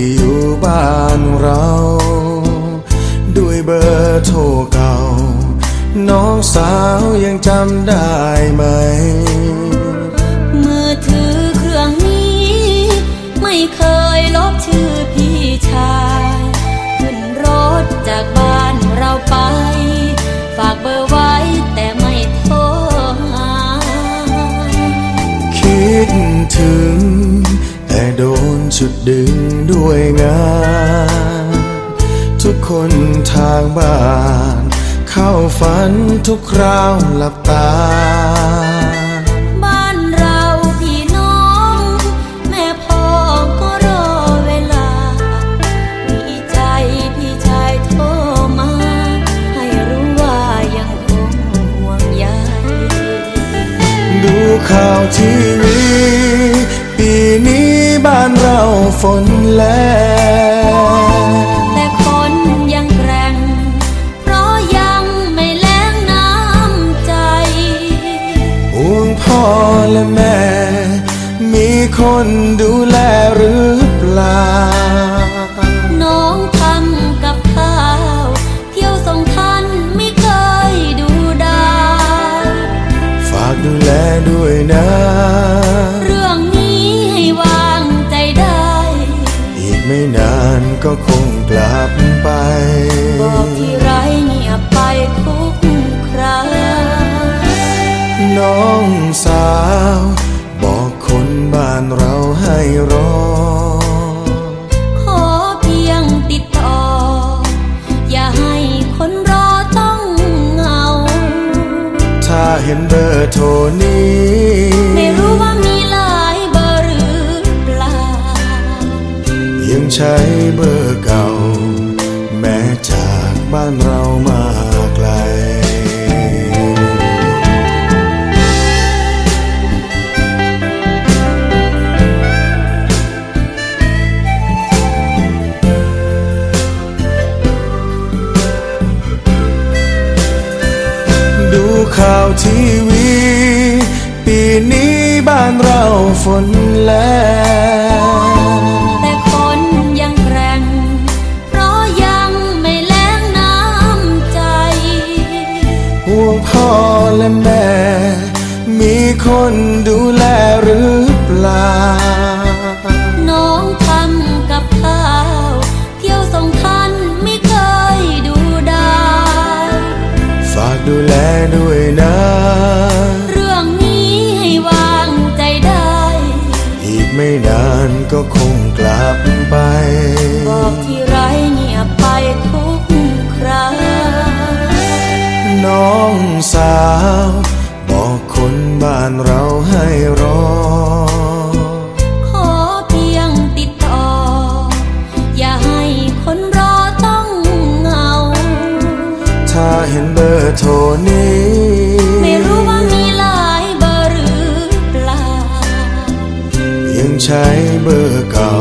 ที่อยู่บ้านเรา ด้วยเบอร์โทรเก่า น้องสาวยังจำได้ไหมเมื่อถือเครื่องนี้ ไม่เคยลบชื่อพี่ชายขึ้นรถจากบ้านเราไป ฝากเบอร์ไว้แต่ไม่โทรหาคิดถึง นชุดดึงด้วยงาน ทุกคนทางบ้าน เข้าฝันทุกคราวหลับตา บ้านเราพี่น้อง แม่พ่อก็รอเวลา มีใจพี่ชายโทรมา ให้รู้ว่ายังคงห่วงใยดูข่าวทีวี ฝนแลงแต่คนยังแกร่ง เพราะยังไม่แล้งน้ำใจห่วงพ่อและแม่ มีคนดูแลหรือเปล่า ก็คงกลับไปบอกที่ไรเงียบไปทุกครั้งน้องสาว บอกคนบ้านเราให้รอ ขอเพียงติดต่อ อย่าให้คนรอต้องเหงา ถ้าเห็นเบอร์โทรนี้ ไม่รู้ว่ามี ใช้เบอร์เก่า แม้จากบ้านเรามาไกลดูข่าวทีวี ปีนี้บ้านเราฝนแลง และแม่ มีคนดูแลหรือเปล่า น้องทำกับข้าว เที่ยวส่งท่านไม่เคยดูได้ฝากดูแลด้วยนะ เรื่องนี้ให้วางใจได้ อีกไม่นานก็คงกลับไป บอกที่ไรเงียบไปทุกครั้งน้องสา วบอกคนบ้านเราให้รอ ขอเพียงติดต่อ อย่าให้คนรอต้องเหงา ถ้าเห็นเบอร์โทรนี้ ไม่รู้ว่ามีหลายเบอร์หรือเปล่า ยังใช้เบอร์เก่า